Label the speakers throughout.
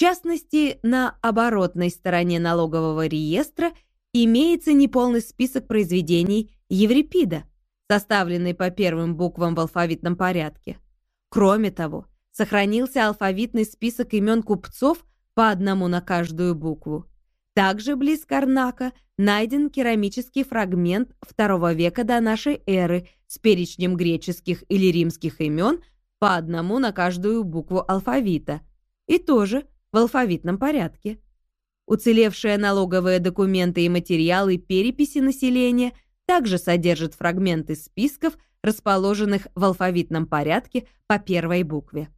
Speaker 1: частности, на оборотной стороне налогового реестра имеется неполный список произведений Еврипида, составленный по первым буквам в алфавитном порядке. Кроме того, сохранился алфавитный список имен купцов по одному на каждую букву. Также близ Карнака найден керамический фрагмент II века до нашей эры с перечнем греческих или римских имен по одному на каждую букву алфавита, и тоже в алфавитном порядке. Уцелевшие налоговые документы и материалы переписи населения также содержат фрагменты списков, расположенных в алфавитном порядке по первой букве.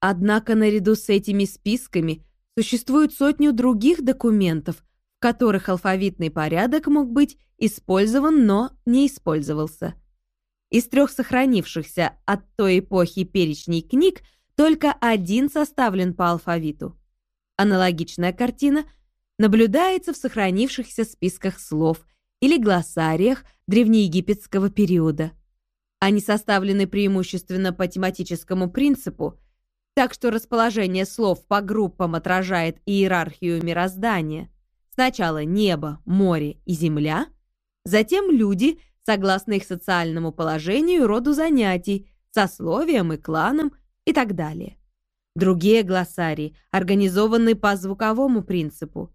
Speaker 1: Однако наряду с этими списками существует сотню других документов, в которых алфавитный порядок мог быть использован, но не использовался. Из трех сохранившихся от той эпохи перечней книг только один составлен по алфавиту. Аналогичная картина наблюдается в сохранившихся списках слов или глоссариях древнеегипетского периода. Они составлены преимущественно по тематическому принципу, так что расположение слов по группам отражает иерархию мироздания. Сначала небо, море и земля, затем люди, согласно их социальному положению, роду занятий, сословиям и кланам и так далее. Другие глоссарии организованы по звуковому принципу,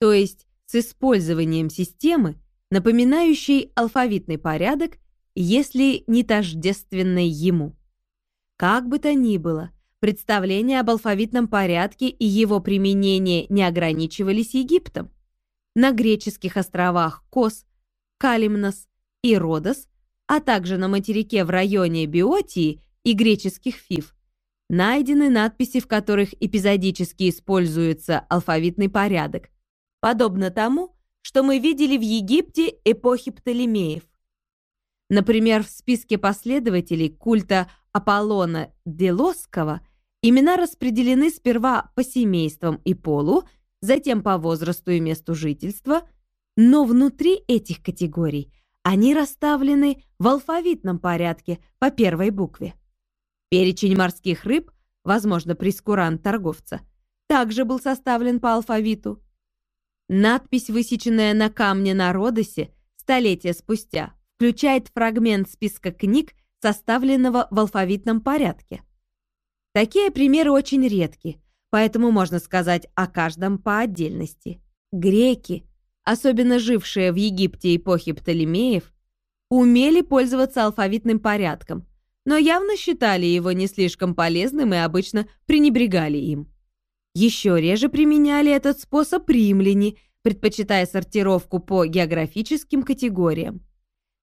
Speaker 1: то есть с использованием системы, напоминающей алфавитный порядок, если не тождественной ему. Как бы то ни было, представления об алфавитном порядке и его применение не ограничивались Египтом. На греческих островах Кос, Калимнос и Родос, а также на материке в районе Биотии и греческих Фив, найдены надписи, в которых эпизодически используется алфавитный порядок, подобно тому, что мы видели в Египте эпохи Птолемеев. Например, в списке последователей культа Аполлона Делосского имена распределены сперва по семействам и полу, затем по возрасту и месту жительства, но внутри этих категорий они расставлены в алфавитном порядке по первой букве. Перечень морских рыб, возможно, прескурант торговца, также был составлен по алфавиту. Надпись, высеченная на камне на Родосе столетия спустя, включает фрагмент списка книг, составленного в алфавитном порядке. Такие примеры очень редки, поэтому можно сказать о каждом по отдельности. Греки, особенно жившие в Египте эпохи Птолемеев, умели пользоваться алфавитным порядком, но явно считали его не слишком полезным и обычно пренебрегали им. Еще реже применяли этот способ римляне, предпочитая сортировку по географическим категориям.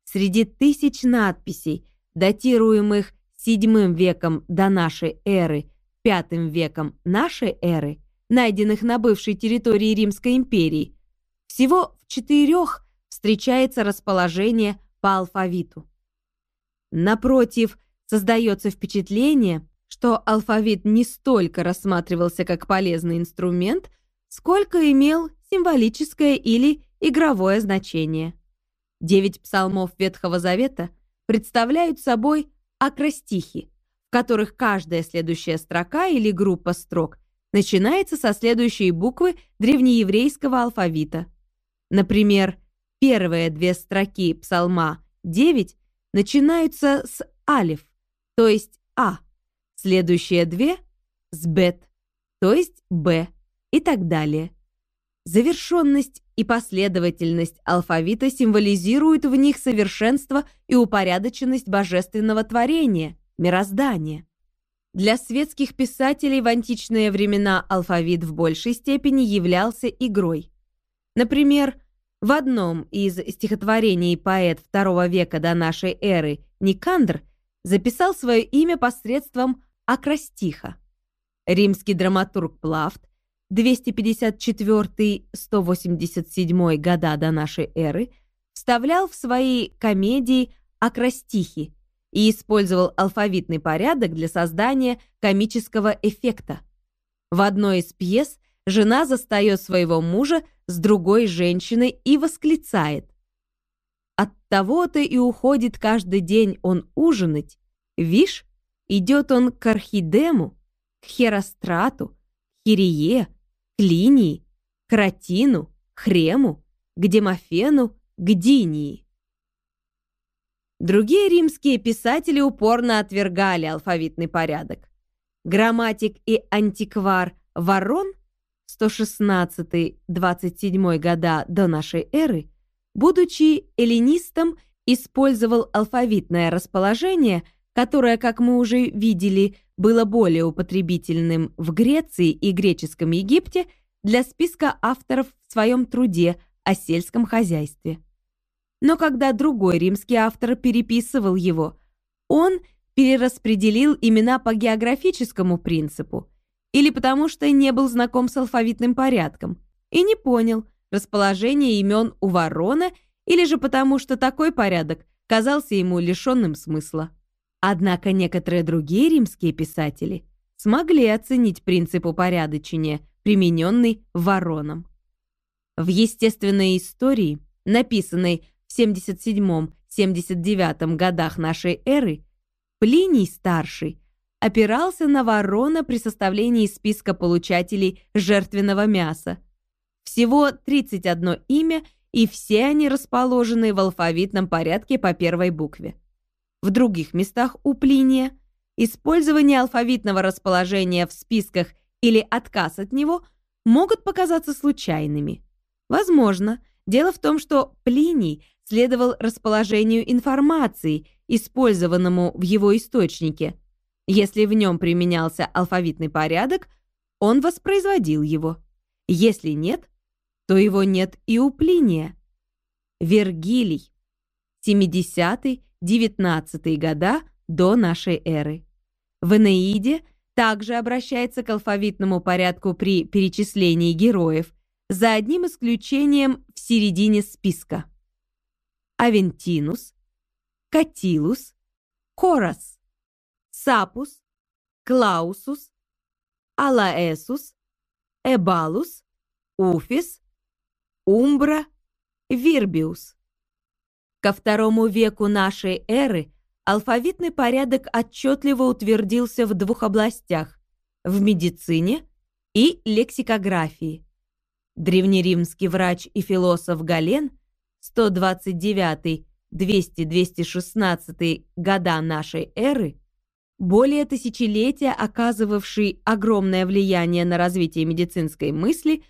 Speaker 1: Среди тысяч надписей, датируемых VII веком до нашей эры, V веком нашей эры, найденных на бывшей территории Римской империи, всего в четырех встречается расположение по алфавиту. Напротив, Создается впечатление, что алфавит не столько рассматривался как полезный инструмент, сколько имел символическое или игровое значение. Девять псалмов Ветхого Завета представляют собой акростихи, в которых каждая следующая строка или группа строк начинается со следующей буквы древнееврейского алфавита. Например, первые две строки псалма 9 начинаются с алиф, то есть А. Следующие две – с бет, то есть Б и так далее. Завершенность и последовательность алфавита символизируют в них совершенство и упорядоченность божественного творения, мироздания. Для светских писателей в античные времена алфавит в большей степени являлся игрой. Например, в одном из стихотворений поэт II века до нашей эры Никандр – записал свое имя посредством акростиха. Римский драматург Плафт 254-187 года до нашей эры вставлял в свои комедии акростихи и использовал алфавитный порядок для создания комического эффекта. В одной из пьес жена застает своего мужа с другой женщиной и восклицает от того-то и уходит каждый день он ужинать. Вишь, идет он к Архидему, к Херострату, к Хирие, клинии, кратину, хрему, к демофену, к динии. Другие римские писатели упорно отвергали алфавитный порядок. Грамматик и антиквар Ворон 116-27 года до нашей эры, будучи эллинистом, использовал алфавитное расположение, которое, как мы уже видели, было более употребительным в Греции и греческом Египте для списка авторов в своем труде о сельском хозяйстве. Но когда другой римский автор переписывал его, он перераспределил имена по географическому принципу или потому что не был знаком с алфавитным порядком и не понял расположение имен у ворона или же потому что такой порядок казался ему лишенным смысла. Однако некоторые другие римские писатели смогли оценить принцип упорядочения, примененный вороном. В естественной истории, написанной в 77-79 годах нашей эры, Плиний старший опирался на ворона при составлении списка получателей жертвенного мяса. Всего 31 имя, и все они расположены в алфавитном порядке по первой букве. В других местах у Плиния использование алфавитного расположения в списках или отказ от него могут показаться случайными. Возможно, дело в том, что Плиний следовал расположению информации, использованному в его источнике. Если в нем применялся алфавитный порядок, он воспроизводил его. Если нет, то его нет и у Плиния. Вергилий, 70-19 года до нашей эры. В Энеиде также обращается к алфавитному порядку при перечислении героев, за одним исключением в середине списка. Авентинус, Катилус, Корос, Сапус, Клаусус, Алаэсус, Эбалус, Уфис, Умбра, Вирбиус. Ко второму веку нашей эры алфавитный порядок отчетливо утвердился в двух областях – в медицине и лексикографии. Древнеримский врач и философ Гален 129-200-216 года нашей эры, более тысячелетия оказывавший огромное влияние на развитие медицинской мысли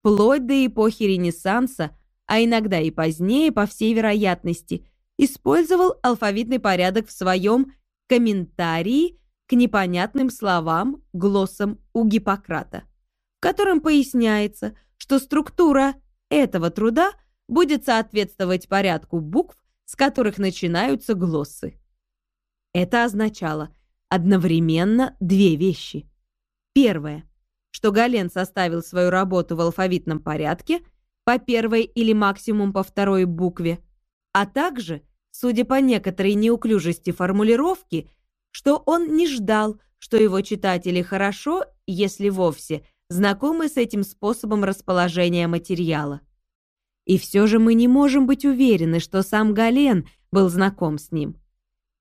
Speaker 1: вплоть до эпохи Ренессанса, а иногда и позднее, по всей вероятности, использовал алфавитный порядок в своем комментарии к непонятным словам, глоссам у Гиппократа, в котором поясняется – что структура этого труда будет соответствовать порядку букв, с которых начинаются глоссы. Это означало одновременно две вещи. Первое, что Гален составил свою работу в алфавитном порядке по первой или максимум по второй букве, а также, судя по некоторой неуклюжести формулировки, что он не ждал, что его читатели хорошо, если вовсе, знакомы с этим способом расположения материала. И все же мы не можем быть уверены, что сам Гален был знаком с ним.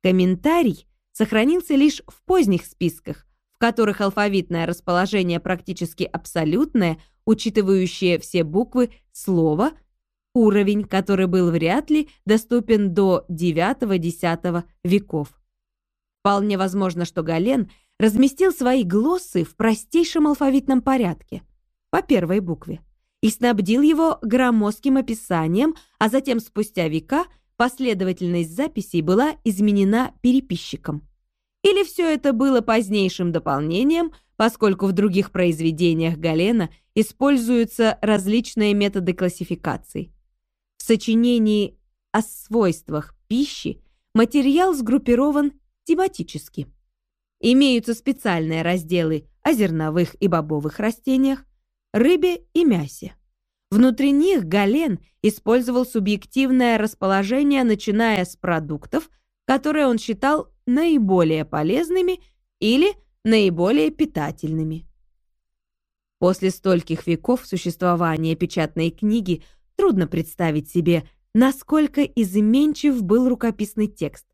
Speaker 1: Комментарий сохранился лишь в поздних списках, которых алфавитное расположение практически абсолютное, учитывающее все буквы слова, уровень, который был вряд ли доступен до IX-X веков. Вполне возможно, что Гален разместил свои глоссы в простейшем алфавитном порядке, по первой букве, и снабдил его громоздким описанием, а затем спустя века последовательность записей была изменена переписчиком. Или все это было позднейшим дополнением, поскольку в других произведениях Галена используются различные методы классификации. В сочинении о свойствах пищи материал сгруппирован тематически. Имеются специальные разделы о зерновых и бобовых растениях, рыбе и мясе. Внутри них Гален использовал субъективное расположение, начиная с продуктов, которые он считал наиболее полезными или наиболее питательными. После стольких веков существования печатной книги трудно представить себе, насколько изменчив был рукописный текст.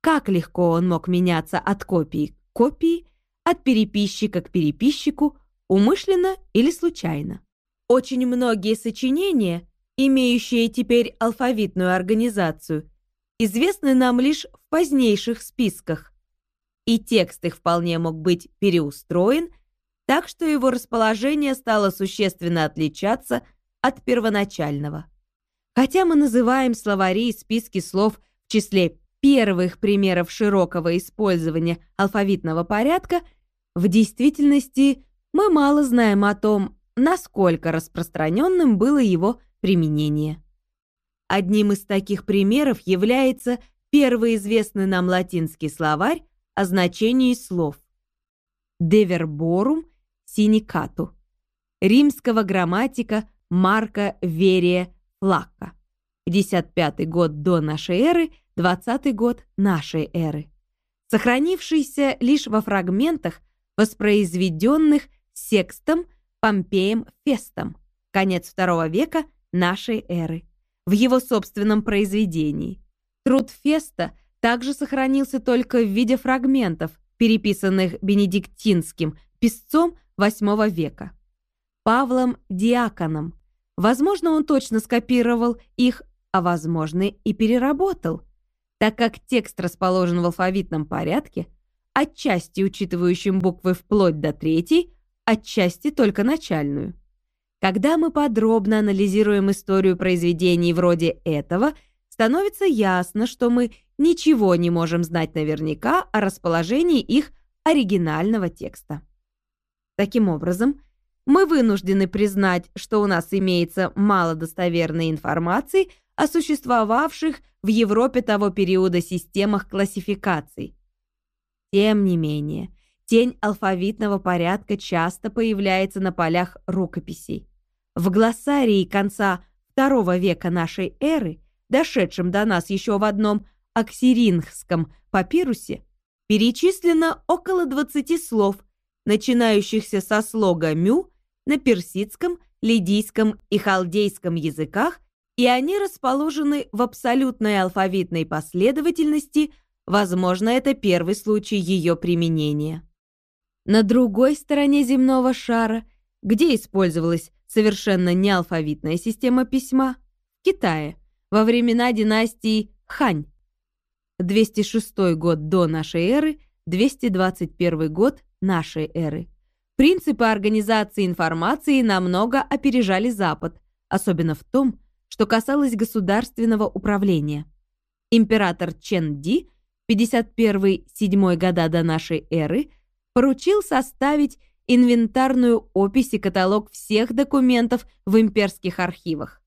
Speaker 1: Как легко он мог меняться от копии к копии, от переписчика к переписчику, умышленно или случайно. Очень многие сочинения, имеющие теперь алфавитную организацию, известны нам лишь в позднейших списках, и текст их вполне мог быть переустроен, так что его расположение стало существенно отличаться от первоначального. Хотя мы называем словари и списки слов в числе первых примеров широкого использования алфавитного порядка, в действительности мы мало знаем о том, насколько распространенным было его применение. Одним из таких примеров является первый известный нам латинский словарь о значении слов «Деверборум синикату» римского грамматика Марка Верия Флакка. 55 год до нашей эры, 20 год нашей эры. Сохранившийся лишь во фрагментах, воспроизведенных Секстом Помпеем Фестом, конец II века нашей эры, в его собственном произведении. Труд Феста также сохранился только в виде фрагментов, переписанных бенедиктинским писцом VIII века. Павлом Диаконом. Возможно, он точно скопировал их, а возможно и переработал, так как текст расположен в алфавитном порядке, отчасти учитывающим буквы вплоть до третьей, отчасти только начальную. Когда мы подробно анализируем историю произведений вроде этого, становится ясно, что мы ничего не можем знать наверняка о расположении их оригинального текста. Таким образом, мы вынуждены признать, что у нас имеется мало достоверной информации о существовавших в Европе того периода системах классификаций. Тем не менее, Тень алфавитного порядка часто появляется на полях рукописей. В глоссарии конца II века нашей эры, дошедшем до нас еще в одном аксирингском папирусе, перечислено около 20 слов, начинающихся со слога «мю» на персидском, лидийском и халдейском языках, и они расположены в абсолютной алфавитной последовательности, возможно, это первый случай ее применения. На другой стороне земного шара, где использовалась совершенно неалфавитная система письма, в Китае, во времена династии Хань, 206 год до нашей эры, 221 год нашей эры. Принципы организации информации намного опережали Запад, особенно в том, что касалось государственного управления. Император Чен Ди, 51-7 года до нашей эры, поручил составить инвентарную опись и каталог всех документов в имперских архивах.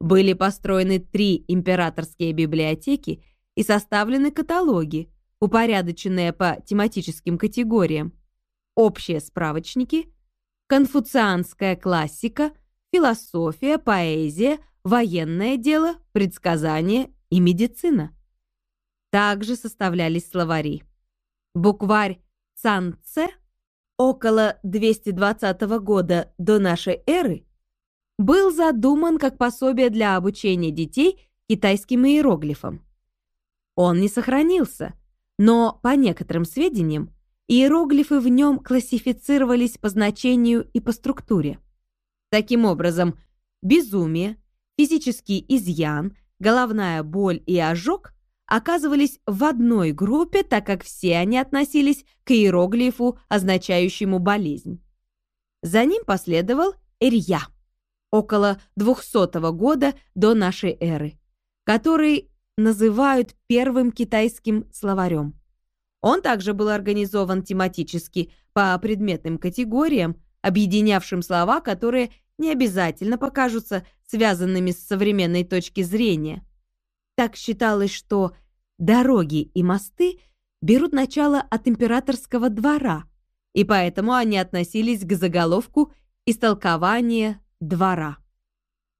Speaker 1: Были построены три императорские библиотеки и составлены каталоги, упорядоченные по тематическим категориям. Общие справочники, конфуцианская классика, философия, поэзия, военное дело, предсказание и медицина. Также составлялись словари. Букварь Цанце около 220 года до нашей эры был задуман как пособие для обучения детей китайским иероглифам. Он не сохранился, но, по некоторым сведениям, иероглифы в нем классифицировались по значению и по структуре. Таким образом, безумие, физический изъян, головная боль и ожог оказывались в одной группе, так как все они относились к иероглифу, означающему болезнь. За ним последовал Эрья, около 200 года до нашей эры, который называют первым китайским словарем. Он также был организован тематически по предметным категориям, объединявшим слова, которые не обязательно покажутся связанными с современной точки зрения – так считалось, что дороги и мосты берут начало от императорского двора, и поэтому они относились к заголовку «Истолкование двора».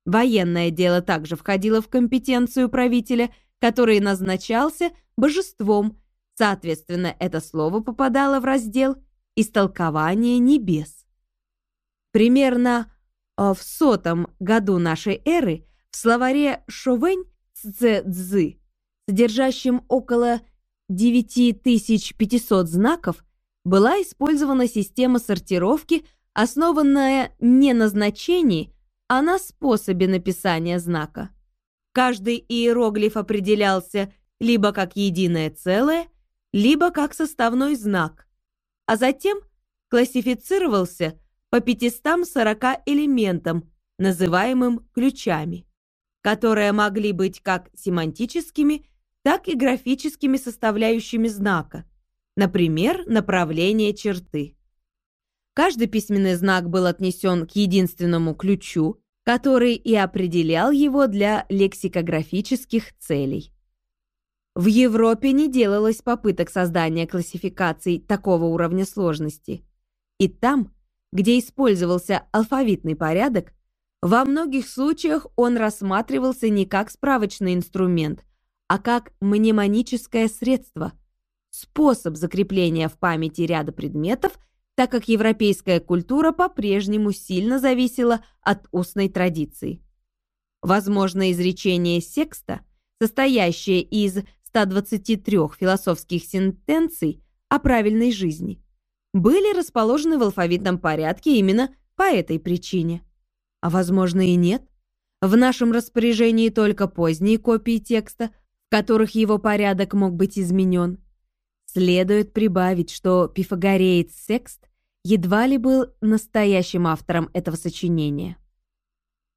Speaker 1: Военное дело также входило в компетенцию правителя, который назначался божеством, соответственно, это слово попадало в раздел «Истолкование небес». Примерно э, в сотом году нашей эры в словаре Шовень цзы, содержащим около 9500 знаков, была использована система сортировки, основанная не на значении, а на способе написания знака. Каждый иероглиф определялся либо как единое целое, либо как составной знак, а затем классифицировался по 540 элементам, называемым ключами, которые могли быть как семантическими, так и графическими составляющими знака, например, направление черты. Каждый письменный знак был отнесен к единственному ключу, который и определял его для лексикографических целей. В Европе не делалось попыток создания классификаций такого уровня сложности. И там, где использовался алфавитный порядок, во многих случаях он рассматривался не как справочный инструмент, а как мнемоническое средство, способ закрепления в памяти ряда предметов так как европейская культура по-прежнему сильно зависела от устной традиции. Возможно, изречение секста, состоящее из 123 философских сентенций о правильной жизни, были расположены в алфавитном порядке именно по этой причине. А возможно и нет. В нашем распоряжении только поздние копии текста, в которых его порядок мог быть изменен. Следует прибавить, что пифагореец Секст едва ли был настоящим автором этого сочинения.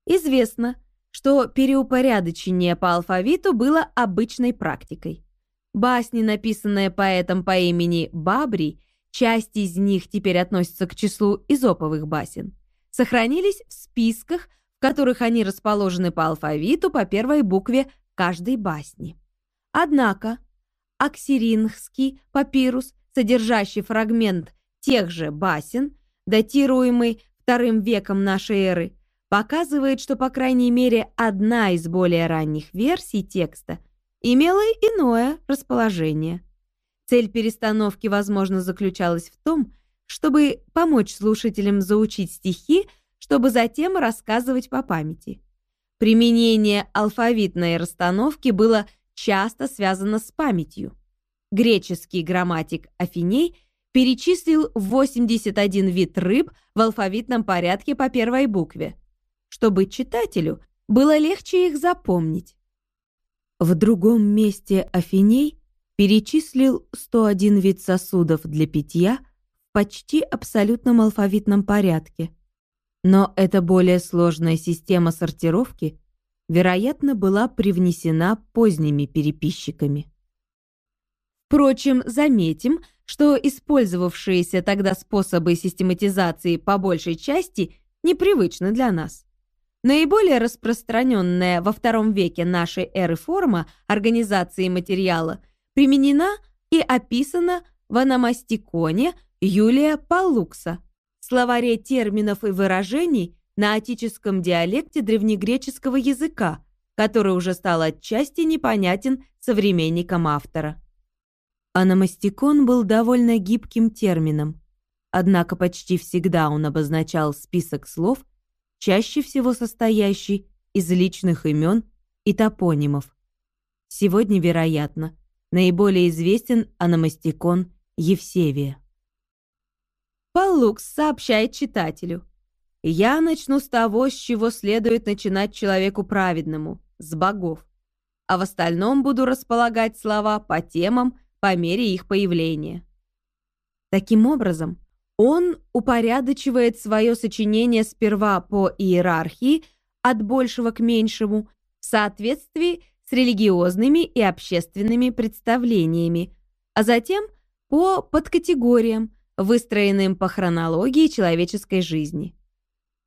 Speaker 1: Известно, что переупорядочение по алфавиту было обычной практикой. Басни, написанные поэтом по имени Бабри, часть из них теперь относится к числу изоповых басен, сохранились в списках, в которых они расположены по алфавиту по первой букве каждой басни. Однако Аксирингский папирус, содержащий фрагмент тех же басен, датируемый вторым веком нашей эры, показывает, что, по крайней мере, одна из более ранних версий текста имела иное расположение. Цель перестановки, возможно, заключалась в том, чтобы помочь слушателям заучить стихи, чтобы затем рассказывать по памяти. Применение алфавитной расстановки было часто связано с памятью. Греческий грамматик Афиней – перечислил 81 вид рыб в алфавитном порядке по первой букве, чтобы читателю было легче их запомнить. В другом месте Афиней перечислил 101 вид сосудов для питья почти абсолютном алфавитном порядке. Но эта более сложная система сортировки, вероятно, была привнесена поздними переписчиками. Впрочем, заметим, что использовавшиеся тогда способы систематизации по большей части непривычны для нас. Наиболее распространенная во втором веке нашей эры форма организации материала применена и описана в аномастиконе Юлия Паллукса, словаре терминов и выражений на отическом диалекте древнегреческого языка, который уже стал отчасти непонятен современникам автора. Аномастикон был довольно гибким термином, однако почти всегда он обозначал список слов, чаще всего состоящий из личных имен и топонимов. Сегодня, вероятно, наиболее известен аномастикон Евсевия. Паллукс сообщает читателю. «Я начну с того, с чего следует начинать человеку праведному, с богов, а в остальном буду располагать слова по темам, по мере их появления. Таким образом, он упорядочивает свое сочинение сперва по иерархии от большего к меньшему в соответствии с религиозными и общественными представлениями, а затем по подкатегориям, выстроенным по хронологии человеческой жизни.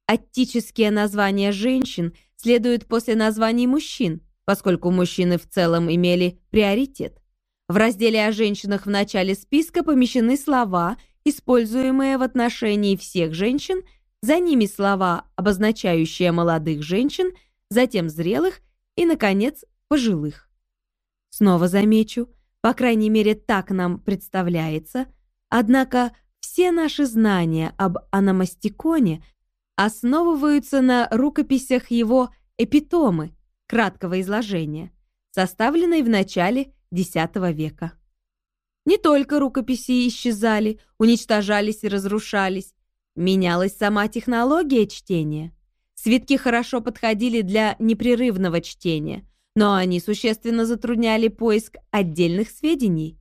Speaker 1: Аттические названия женщин следуют после названий мужчин, поскольку мужчины в целом имели приоритет. В разделе о женщинах в начале списка помещены слова, используемые в отношении всех женщин, за ними слова, обозначающие молодых женщин, затем зрелых и, наконец, пожилых. Снова замечу, по крайней мере так нам представляется, однако все наши знания об аномастиконе основываются на рукописях его «Эпитомы» краткого изложения, составленной в начале X века. Не только рукописи исчезали, уничтожались и разрушались. менялась сама технология чтения. Свитки хорошо подходили для непрерывного чтения, но они существенно затрудняли поиск отдельных сведений.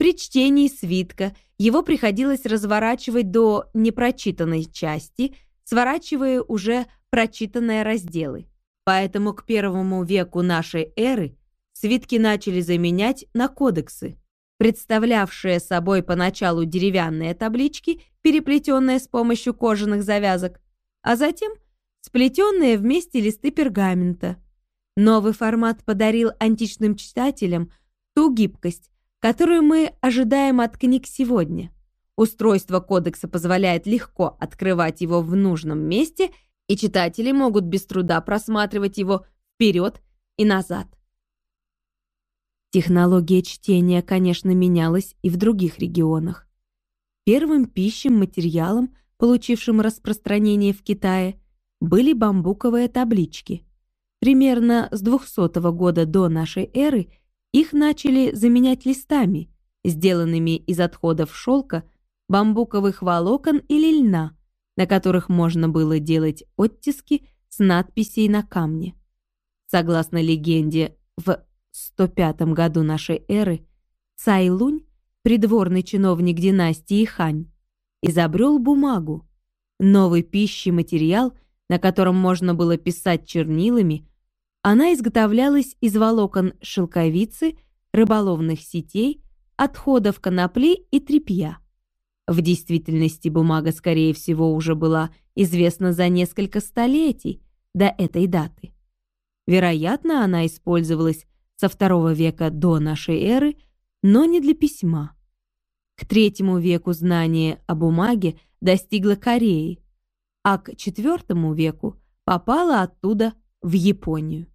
Speaker 1: При чтении свитка его приходилось разворачивать до непрочитанной части, сворачивая уже прочитанные разделы. Поэтому к первому веку нашей эры свитки начали заменять на кодексы, представлявшие собой поначалу деревянные таблички, переплетенные с помощью кожаных завязок, а затем сплетенные вместе листы пергамента. Новый формат подарил античным читателям ту гибкость, которую мы ожидаем от книг сегодня. Устройство кодекса позволяет легко открывать его в нужном месте, и читатели могут без труда просматривать его вперед и назад. Технология чтения, конечно, менялась и в других регионах. Первым пищем материалом, получившим распространение в Китае, были бамбуковые таблички. Примерно с 200 года до нашей эры их начали заменять листами, сделанными из отходов шелка, бамбуковых волокон или льна, на которых можно было делать оттиски с надписей на камне. Согласно легенде, в 105 году нашей эры Цай Лунь, придворный чиновник династии Хань, изобрел бумагу, новый пищий материал, на котором можно было писать чернилами, она изготовлялась из волокон шелковицы, рыболовных сетей, отходов конопли и тряпья. В действительности бумага, скорее всего, уже была известна за несколько столетий до этой даты. Вероятно, она использовалась со второго века до нашей эры, но не для письма. К третьему веку знание о бумаге достигло Кореи, а к IV веку попало оттуда в Японию.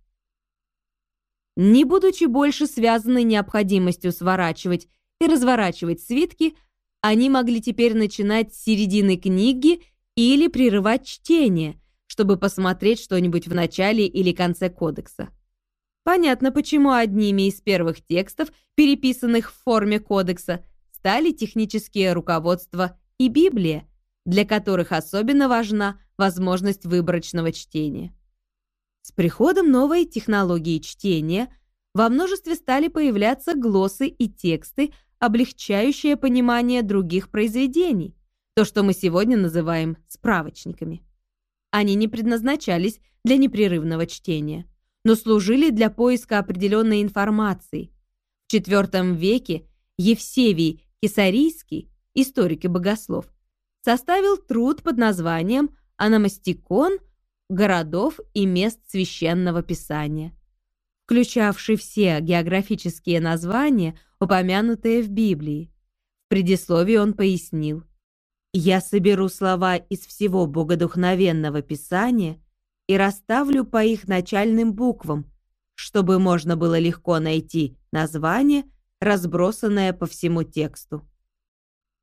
Speaker 1: Не будучи больше связаны необходимостью сворачивать и разворачивать свитки, они могли теперь начинать с середины книги или прерывать чтение, чтобы посмотреть что-нибудь в начале или конце кодекса. Понятно, почему одними из первых текстов, переписанных в форме кодекса, стали технические руководства и Библия, для которых особенно важна возможность выборочного чтения. С приходом новой технологии чтения во множестве стали появляться глоссы и тексты, облегчающие понимание других произведений, то, что мы сегодня называем справочниками. Они не предназначались для непрерывного чтения, но служили для поиска определенной информации. В IV веке Евсевий Кесарийский, историк и богослов, составил труд под названием «Аномастикон городов и мест священного писания», включавший все географические названия, упомянутые в Библии. В предисловии он пояснил, «Я соберу слова из всего богодухновенного писания и расставлю по их начальным буквам, чтобы можно было легко найти название, разбросанное по всему тексту».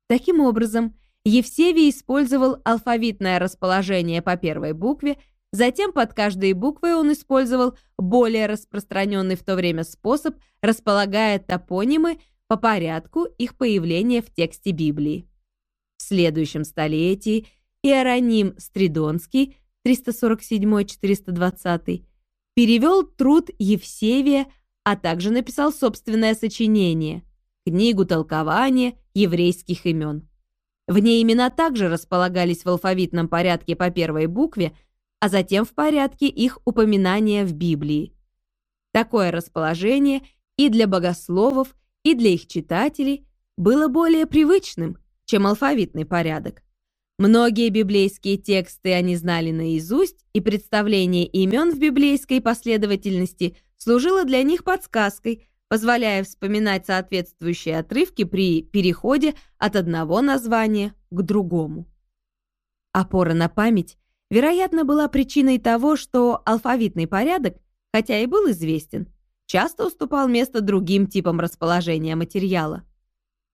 Speaker 1: Таким образом, Евсевий использовал алфавитное расположение по первой букве, затем под каждой буквой он использовал более распространенный в то время способ, располагая топонимы по порядку их появления в тексте Библии. В следующем столетии Иероним Стридонский 347-420 перевел труд Евсевия, а также написал собственное сочинение – книгу толкования еврейских имен. В ней имена также располагались в алфавитном порядке по первой букве, а затем в порядке их упоминания в Библии. Такое расположение и для богословов, и для их читателей было более привычным, чем алфавитный порядок. Многие библейские тексты они знали наизусть, и представление имен в библейской последовательности служило для них подсказкой – позволяя вспоминать соответствующие отрывки при переходе от одного названия к другому. Опора на память, вероятно, была причиной того, что алфавитный порядок, хотя и был известен, часто уступал место другим типам расположения материала.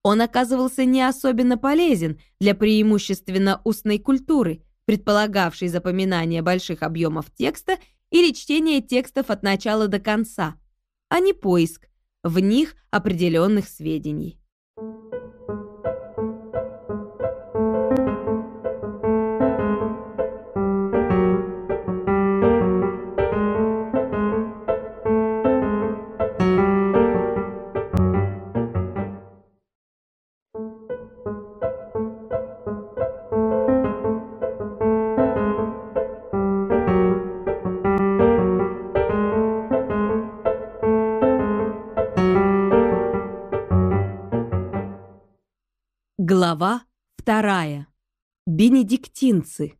Speaker 1: Он оказывался не особенно полезен для преимущественно устной культуры, предполагавшей запоминание больших объемов текста или чтение текстов от начала до конца, а не поиск, в них определенных сведений. Бенедиктинцы.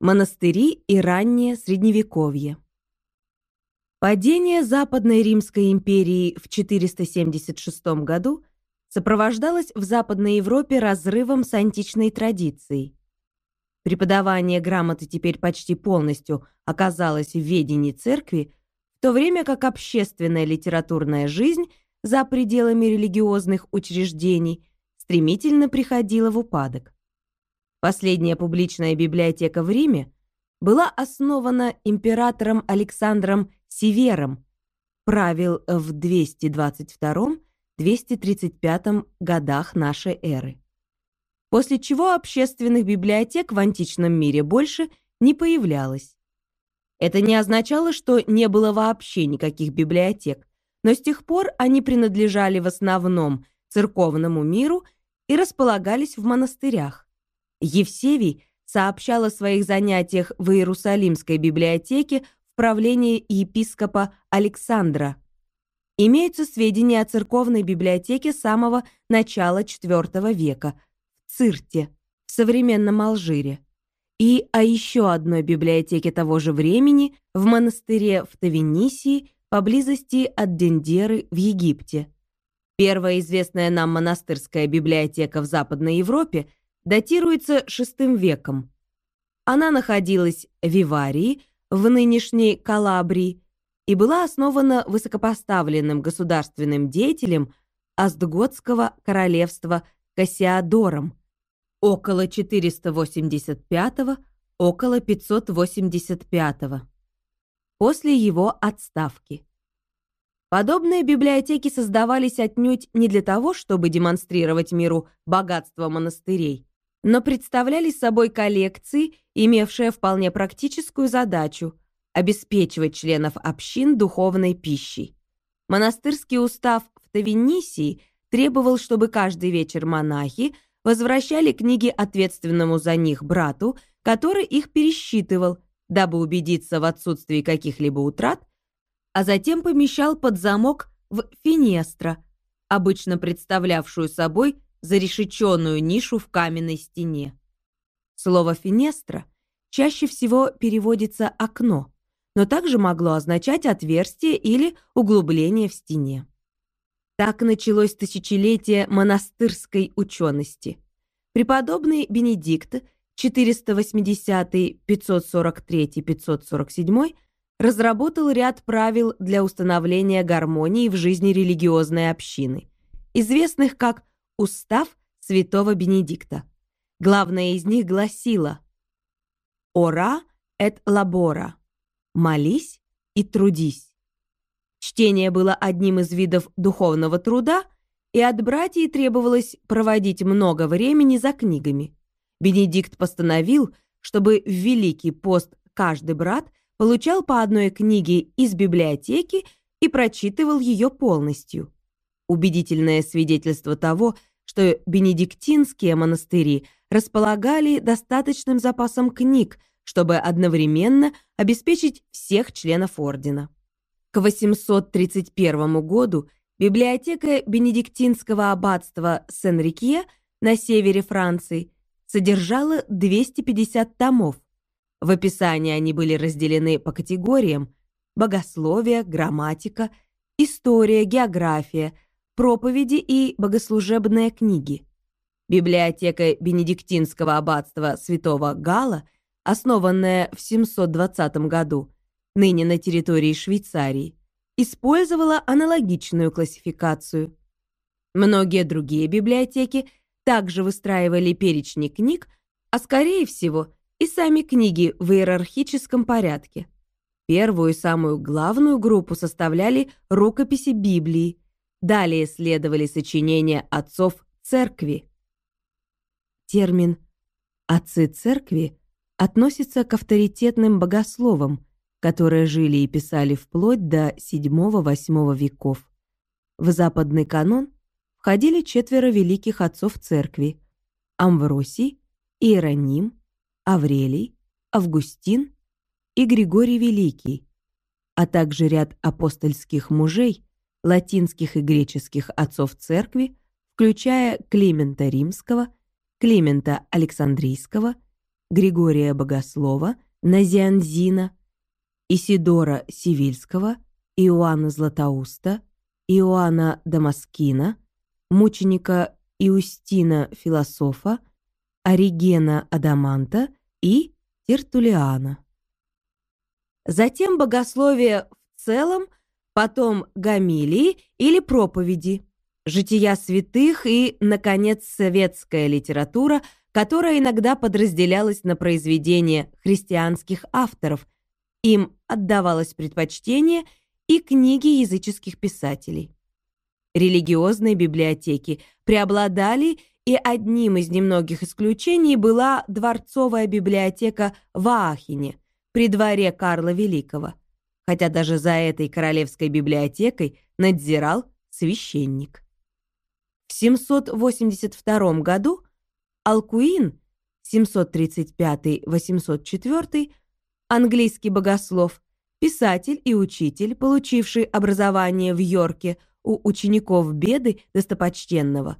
Speaker 1: Монастыри и раннее Средневековье. Падение Западной Римской империи в 476 году сопровождалось в Западной Европе разрывом с античной традицией. Преподавание грамоты теперь почти полностью оказалось в ведении церкви, в то время как общественная литературная жизнь за пределами религиозных учреждений стремительно приходила в упадок. Последняя публичная библиотека в Риме была основана императором Александром Севером, правил в 222-235 годах нашей эры. После чего общественных библиотек в античном мире больше не появлялось. Это не означало, что не было вообще никаких библиотек, но с тех пор они принадлежали в основном церковному миру и располагались в монастырях. Евсевий сообщал о своих занятиях в Иерусалимской библиотеке в правлении епископа Александра. Имеются сведения о церковной библиотеке самого начала IV века в Цирте, в современном Алжире, и о еще одной библиотеке того же времени в монастыре в Тавинисии поблизости от Дендеры в Египте. Первая известная нам монастырская библиотека в Западной Европе датируется VI веком. Она находилась в Виварии, в нынешней Калабрии, и была основана высокопоставленным государственным деятелем Астготского королевства Кассиадором около 485 около 585 после его отставки. Подобные библиотеки создавались отнюдь не для того, чтобы демонстрировать миру богатство монастырей, но представляли собой коллекции, имевшие вполне практическую задачу – обеспечивать членов общин духовной пищей. Монастырский устав в Тавинисии требовал, чтобы каждый вечер монахи возвращали книги ответственному за них брату, который их пересчитывал – дабы убедиться в отсутствии каких-либо утрат, а затем помещал под замок в финестра, обычно представлявшую собой зарешеченную нишу в каменной стене. Слово «финестра» чаще всего переводится «окно», но также могло означать отверстие или углубление в стене. Так началось тысячелетие монастырской учености. Преподобный Бенедикт – 480, 543, 547 разработал ряд правил для установления гармонии в жизни религиозной общины, известных как «Устав святого Бенедикта». Главное из них гласило «Ора et labora» – «Молись и трудись». Чтение было одним из видов духовного труда, и от братьев требовалось проводить много времени за книгами – Бенедикт постановил, чтобы в Великий пост каждый брат получал по одной книге из библиотеки и прочитывал ее полностью. Убедительное свидетельство того, что бенедиктинские монастыри располагали достаточным запасом книг, чтобы одновременно обеспечить всех членов ордена. К 831 году библиотека бенедиктинского аббатства Сен-Рикье на севере Франции – содержала 250 томов. В описании они были разделены по категориям богословие, грамматика, история, география, проповеди и богослужебные книги. Библиотека Бенедиктинского аббатства святого Гала, основанная в 720 году, ныне на территории Швейцарии, использовала аналогичную классификацию. Многие другие библиотеки также выстраивали перечни книг, а скорее всего и сами книги в иерархическом порядке. Первую и самую главную группу составляли рукописи Библии, далее следовали сочинения отцов церкви. Термин «отцы церкви» относится к авторитетным богословам, которые жили и писали вплоть до VII-VIII веков. В западный канон входили четверо великих отцов церкви – Амвросий, Иероним, Аврелий, Августин и Григорий Великий, а также ряд апостольских мужей, латинских и греческих отцов церкви, включая Климента Римского, Климента Александрийского, Григория Богослова, Назианзина, Исидора Сивильского, Иоанна Златоуста, Иоанна Дамаскина, мученика Иустина Философа, Оригена Адаманта и Тертулиана. Затем богословие в целом, потом гамилии или проповеди, жития святых и, наконец, советская литература, которая иногда подразделялась на произведения христианских авторов. Им отдавалось предпочтение и книги языческих писателей. Религиозные библиотеки преобладали, и одним из немногих исключений была дворцовая библиотека в Аахене, при дворе Карла Великого, хотя даже за этой королевской библиотекой надзирал священник. В 782 году Алкуин, 735-804, английский богослов, писатель и учитель, получивший образование в Йорке у учеников Беды достопочтенного,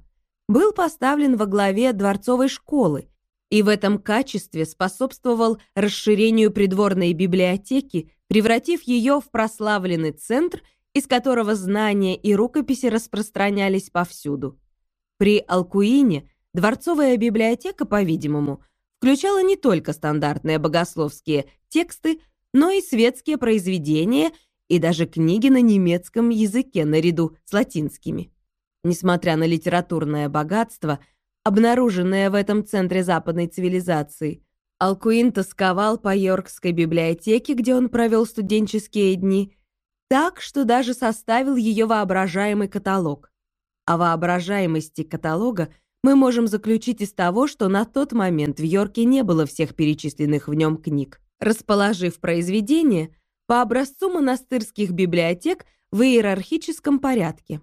Speaker 1: был поставлен во главе дворцовой школы и в этом качестве способствовал расширению придворной библиотеки, превратив ее в прославленный центр, из которого знания и рукописи распространялись повсюду. При Алкуине дворцовая библиотека, по-видимому, включала не только стандартные богословские тексты, но и светские произведения – и даже книги на немецком языке наряду с латинскими. Несмотря на литературное богатство, обнаруженное в этом центре западной цивилизации, Алкуин тосковал по Йоркской библиотеке, где он провел студенческие дни, так, что даже составил ее воображаемый каталог. О воображаемости каталога мы можем заключить из того, что на тот момент в Йорке не было всех перечисленных в нем книг. Расположив произведение, по образцу монастырских библиотек в иерархическом порядке.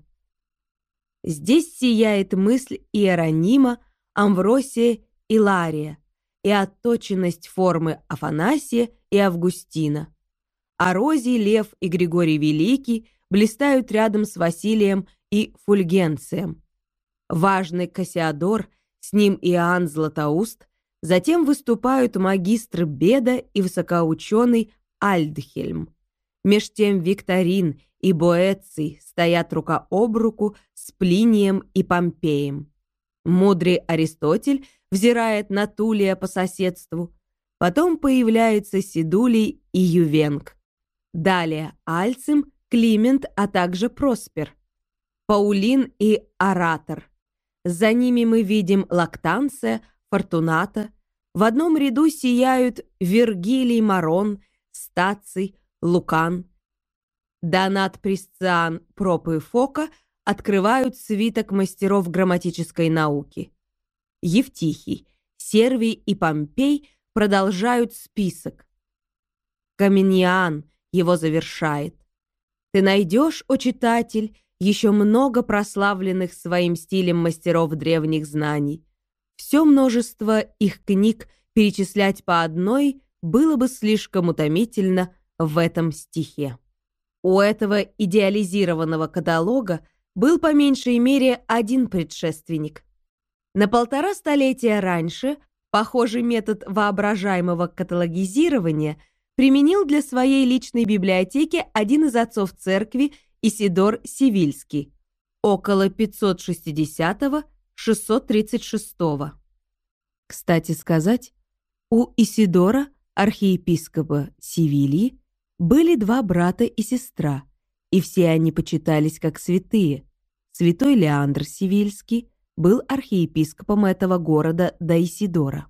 Speaker 1: Здесь сияет мысль Иеронима, Амвросия и Лария и отточенность формы Афанасия и Августина. Арозий, Лев и Григорий Великий блистают рядом с Василием и Фульгенцием. Важный Кассиодор, с ним Иоанн Златоуст, затем выступают магистр Беда и высокоученый Альдхельм. Меж тем Викторин и Боэций стоят рука об руку с Плинием и Помпеем. Мудрый Аристотель взирает на Тулия по соседству. Потом появляются Сидулий и Ювенг. Далее Альцим, Климент, а также Проспер. Паулин и Оратор. За ними мы видим Лактанция, Фортуната. В одном ряду сияют Вергилий Марон – Стаций, Лукан, Донат Присциан, Проп и Фока открывают свиток мастеров грамматической науки. Евтихий, Сервий и Помпей продолжают список. Каменьян его завершает. Ты найдешь, о читатель, еще много прославленных своим стилем мастеров древних знаний. Все множество их книг перечислять по одной было бы слишком утомительно в этом стихе. У этого идеализированного каталога был по меньшей мере один предшественник. На полтора столетия раньше похожий метод воображаемого каталогизирования применил для своей личной библиотеки один из отцов церкви Исидор Сивильский около 560-636. Кстати сказать, у Исидора архиепископа Севильи, были два брата и сестра, и все они почитались как святые. Святой Леандр Севильский был архиепископом этого города до Исидора,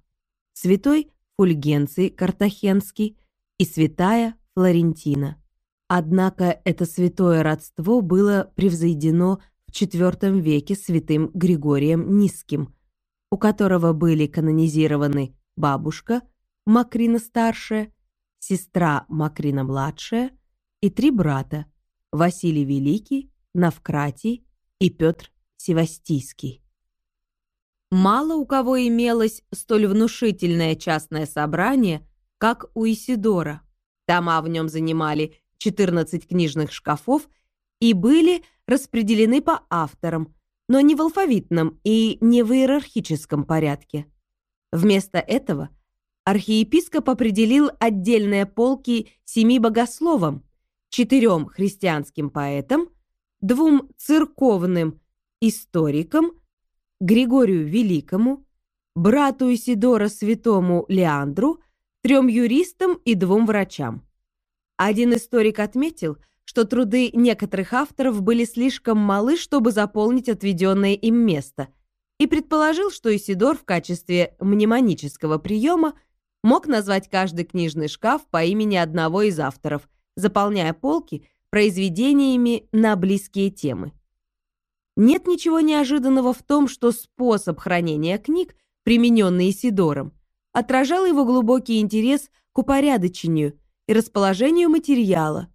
Speaker 1: святой Фульгенций Картахенский и святая Флорентина. Однако это святое родство было превзойдено в IV веке святым Григорием Низким, у которого были канонизированы бабушка – Макрина старшая, сестра Макрина младшая и три брата Василий Великий, Навкратий и Петр Севастийский. Мало у кого имелось столь внушительное частное собрание, как у Исидора. Тома в нем занимали 14 книжных шкафов и были распределены по авторам, но не в алфавитном и не в иерархическом порядке. Вместо этого архиепископ определил отдельные полки семи богословам, четырем христианским поэтам, двум церковным историкам, Григорию Великому, брату Исидора Святому Леандру, трем юристам и двум врачам. Один историк отметил, что труды некоторых авторов были слишком малы, чтобы заполнить отведенное им место, и предположил, что Исидор в качестве мнемонического приема мог назвать каждый книжный шкаф по имени одного из авторов, заполняя полки произведениями на близкие темы. Нет ничего неожиданного в том, что способ хранения книг, примененный Исидором, отражал его глубокий интерес к упорядочению и расположению материала,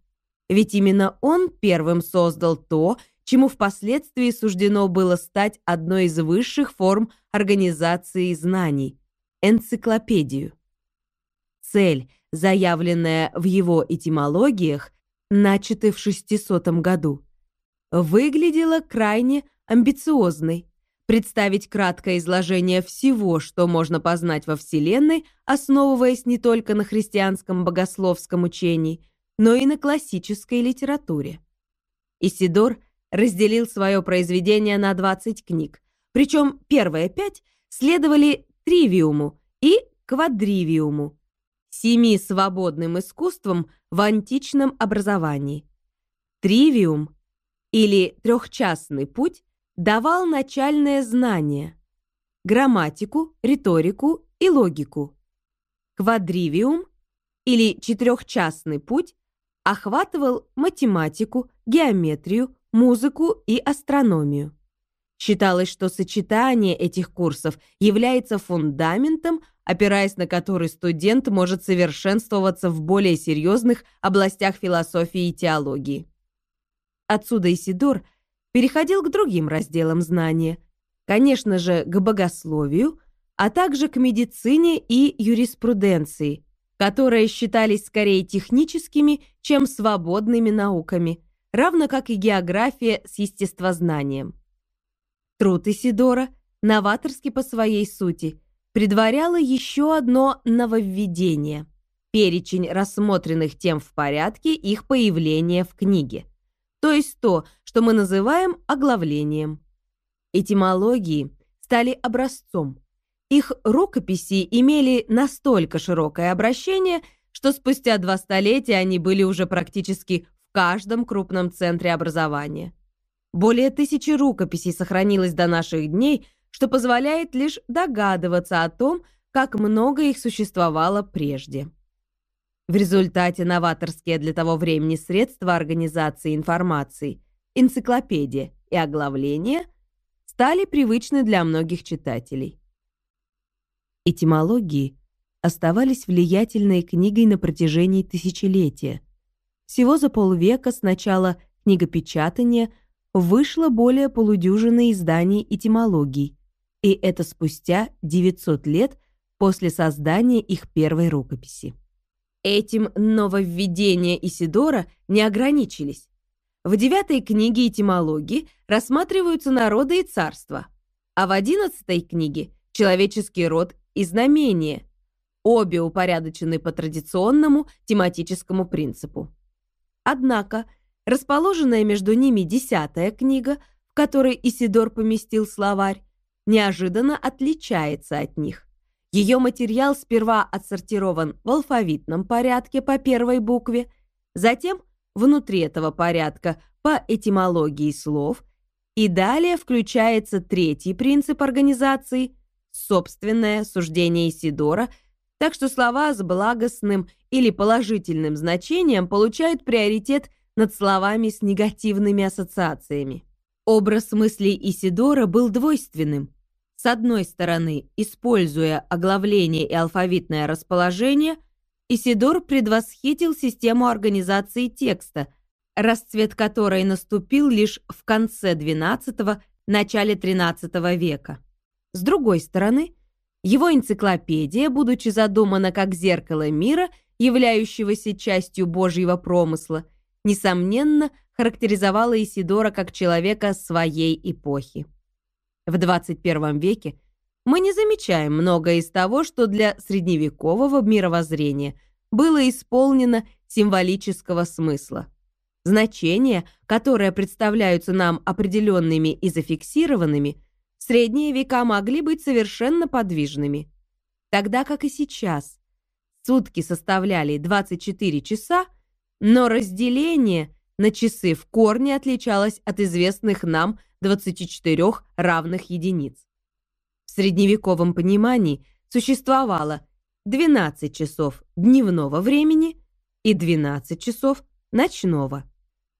Speaker 1: ведь именно он первым создал то, чему впоследствии суждено было стать одной из высших форм организации знаний – энциклопедию. Цель, заявленная в его этимологиях, начатой в 600 году, выглядела крайне амбициозной. Представить краткое изложение всего, что можно познать во Вселенной, основываясь не только на христианском богословском учении, но и на классической литературе. Исидор – разделил свое произведение на 20 книг, причем первые пять следовали тривиуму и квадривиуму, семи свободным искусствам в античном образовании. Тривиум или трехчастный путь давал начальное знание, грамматику, риторику и логику. Квадривиум или четырехчастный путь охватывал математику, геометрию, музыку и астрономию. Считалось, что сочетание этих курсов является фундаментом, опираясь на который студент может совершенствоваться в более серьезных областях философии и теологии. Отсюда Исидор переходил к другим разделам знания, конечно же, к богословию, а также к медицине и юриспруденции, которые считались скорее техническими, чем свободными науками – равно как и география с естествознанием. Труд Исидора, новаторский по своей сути, предваряло еще одно нововведение – перечень рассмотренных тем в порядке их появления в книге, то есть то, что мы называем оглавлением. Этимологии стали образцом. Их рукописи имели настолько широкое обращение, что спустя два столетия они были уже практически каждом крупном центре образования. Более тысячи рукописей сохранилось до наших дней, что позволяет лишь догадываться о том, как много их существовало прежде. В результате новаторские для того времени средства организации информации, энциклопедия и оглавление стали привычны для многих читателей. Этимологии оставались влиятельной книгой на протяжении тысячелетия – всего за полвека с начала книгопечатания вышло более полудюжины изданий этимологий, и это спустя 900 лет после создания их первой рукописи. Этим нововведения Исидора не ограничились. В девятой книге этимологии рассматриваются народы и царства, а в одиннадцатой книге – человеческий род и знамения, обе упорядочены по традиционному тематическому принципу. Однако, расположенная между ними десятая книга, в которой Исидор поместил словарь, неожиданно отличается от них. Ее материал сперва отсортирован в алфавитном порядке по первой букве, затем внутри этого порядка по этимологии слов, и далее включается третий принцип организации – собственное суждение Исидора – так что слова с благостным или положительным значением получают приоритет над словами с негативными ассоциациями. Образ мыслей Исидора был двойственным. С одной стороны, используя оглавление и алфавитное расположение, Исидор предвосхитил систему организации текста, расцвет которой наступил лишь в конце XII – начале XIII века. С другой стороны, его энциклопедия, будучи задумана как зеркало мира, являющегося частью Божьего промысла, несомненно, характеризовала Исидора как человека своей эпохи. В 21 веке мы не замечаем многое из того, что для средневекового мировоззрения было исполнено символического смысла. Значения, которые представляются нам определенными и зафиксированными, в средние века могли быть совершенно подвижными. Тогда как и сейчас. Сутки составляли 24 часа, но разделение на часы в корне отличалось от известных нам 24 равных единиц. В средневековом понимании существовало 12 часов дневного времени и 12 часов ночного.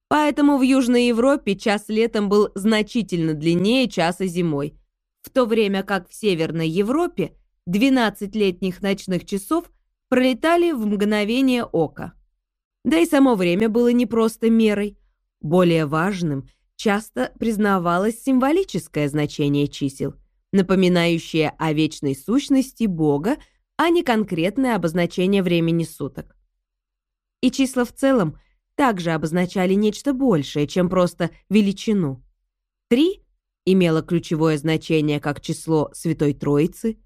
Speaker 1: Поэтому в Южной Европе час летом был значительно длиннее часа зимой, в то время как в Северной Европе 12 летних ночных часов пролетали в мгновение ока. Да и само время было не просто мерой. Более важным часто признавалось символическое значение чисел, напоминающее о вечной сущности Бога, а не конкретное обозначение времени суток. И числа в целом – также обозначали нечто большее, чем просто величину. Три имело ключевое значение как число Святой Троицы.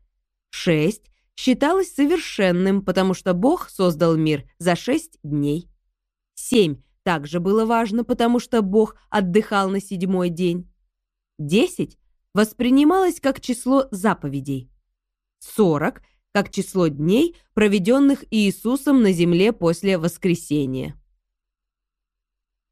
Speaker 1: Шесть считалось совершенным, потому что Бог создал мир за шесть дней. Семь также было важно, потому что Бог отдыхал на седьмой день. Десять воспринималось как число заповедей. Сорок – как число дней, проведенных Иисусом на земле после воскресения.